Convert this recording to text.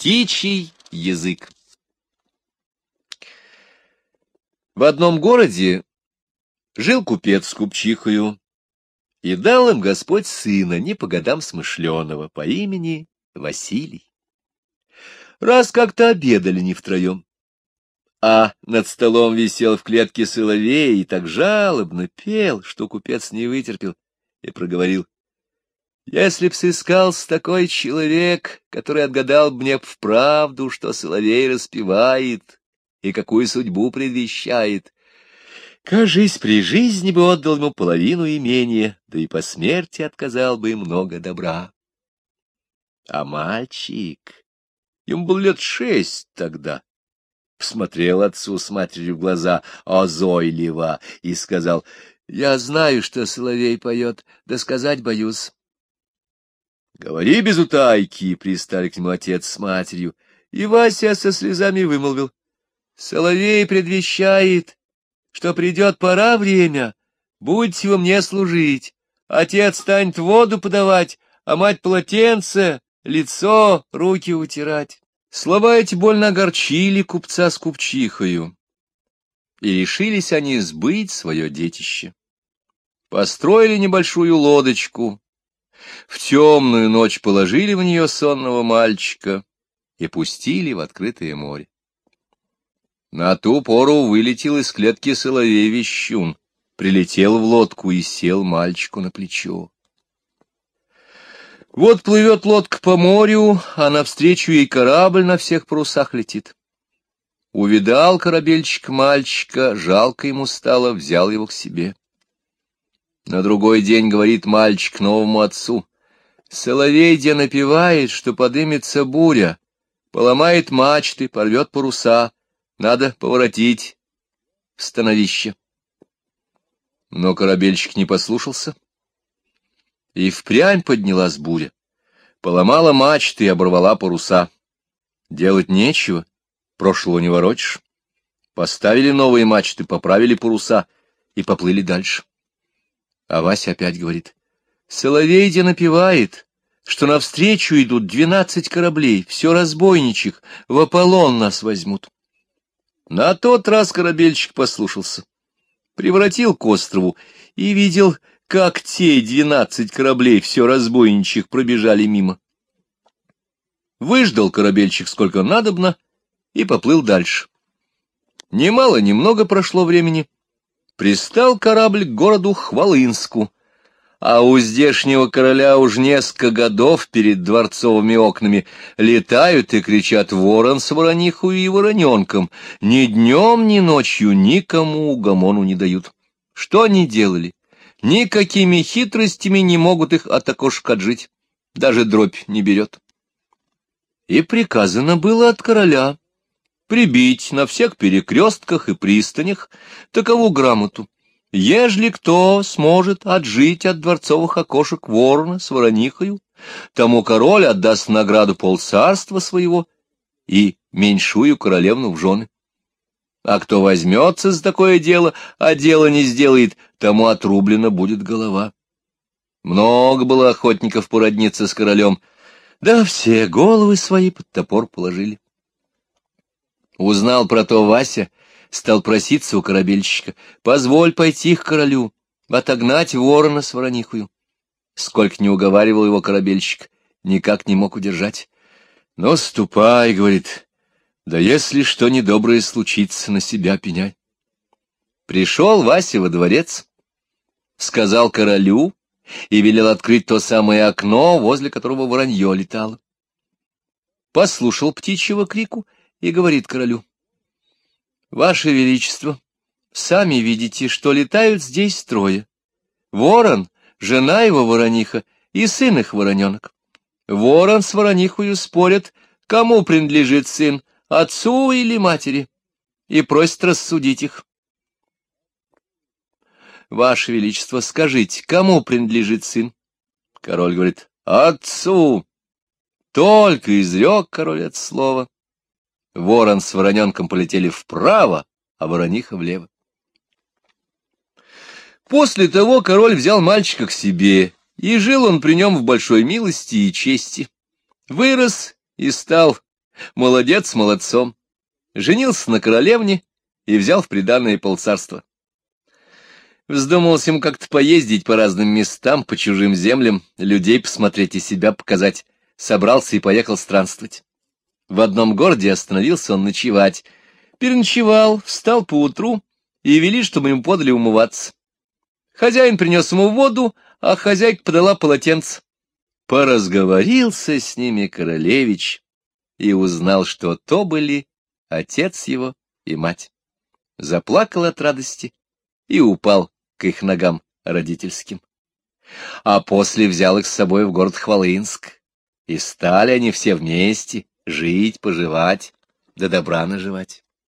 Птичий язык В одном городе жил купец с купчихою, и дал им Господь сына, не по годам смышленого, по имени Василий. Раз как-то обедали не втроем, а над столом висел в клетке соловей и так жалобно пел, что купец не вытерпел и проговорил. Если б сыскался такой человек, который отгадал мне вправду, что соловей распевает и какую судьбу предвещает, кажись, при жизни бы отдал ему половину имения, да и по смерти отказал бы много добра. А мальчик, ему был лет шесть тогда, посмотрел отцу с матерью в глаза озойливо и сказал, «Я знаю, что соловей поет, да сказать боюсь». «Говори без утайки», — пристали к нему отец с матерью, и Вася со слезами вымолвил, «Соловей предвещает, что придет пора время, будете вы мне служить, отец станет воду подавать, а мать полотенце, лицо, руки утирать». Слова эти больно огорчили купца с купчихою, и решились они сбыть свое детище. Построили небольшую лодочку, в темную ночь положили в нее сонного мальчика и пустили в открытое море. На ту пору вылетел из клетки соловей вещун, прилетел в лодку и сел мальчику на плечо. Вот плывет лодка по морю, а навстречу ей корабль на всех парусах летит. Увидал корабельчик мальчика, жалко ему стало, взял его к себе. На другой день говорит мальчик новому отцу. Соловей где напевает, что подымется буря, поломает мачты, порвет паруса, надо поворотить становище. Но корабельщик не послушался и впрямь поднялась буря, поломала мачты и оборвала паруса. Делать нечего, прошлого не воротишь. Поставили новые мачты, поправили паруса и поплыли дальше. А Вася опять говорит, Соловейдя напевает, что навстречу идут двенадцать кораблей, все разбойничек, в Аполлон нас возьмут. На тот раз корабельщик послушался, превратил к острову и видел, как те двенадцать кораблей, все разбойничьих, пробежали мимо. Выждал корабельщик сколько надобно и поплыл дальше. Немало-немного прошло времени. Пристал корабль к городу Хвалынску, а у здешнего короля уж несколько годов перед дворцовыми окнами летают и кричат ворон с ворониху и вороненком, ни днем, ни ночью никому угомону не дают. Что они делали? Никакими хитростями не могут их от окошка отжить, даже дробь не берет. И приказано было от короля прибить на всех перекрестках и пристанях такову грамоту. Ежели кто сможет отжить от дворцовых окошек ворона с воронихою, тому король отдаст награду полцарства своего и меньшую королевну в жены. А кто возьмется за такое дело, а дело не сделает, тому отрублена будет голова. Много было охотников породниться с королем, да все головы свои под топор положили. Узнал про то Вася, стал проситься у корабельщика, позволь пойти к королю, отогнать ворона с воронихую. Сколько не уговаривал его корабельщик, никак не мог удержать. — Ну, ступай, — говорит, да если что недоброе случится, на себя пеняй. Пришел Вася во дворец, сказал королю и велел открыть то самое окно, возле которого воронье летало. Послушал птичьего крику и говорит королю. — Ваше Величество, сами видите, что летают здесь трое. Ворон, жена его ворониха и сын их вороненок. Ворон с воронихою спорят, кому принадлежит сын, отцу или матери, и просит рассудить их. Ваше Величество, скажите, кому принадлежит сын? Король говорит, отцу. Только изрек король от слова. Ворон с вороненком полетели вправо, а ворониха влево. После того король взял мальчика к себе, и жил он при нем в большой милости и чести. Вырос и стал Молодец молодцом. Женился на королевне и взял в приданное полцарства. Вздумалось ему как-то поездить по разным местам, по чужим землям, людей посмотреть и себя показать. Собрался и поехал странствовать. В одном городе остановился он ночевать. Переночевал, встал поутру и вели, чтобы ему подали умываться. Хозяин принес ему воду, а хозяйка подала полотенце. Поразговорился с ними королевич и узнал, что то были отец его и мать. Заплакал от радости и упал к их ногам родительским. А после взял их с собой в город Хвалынск, и стали они все вместе жить, поживать, да добра наживать.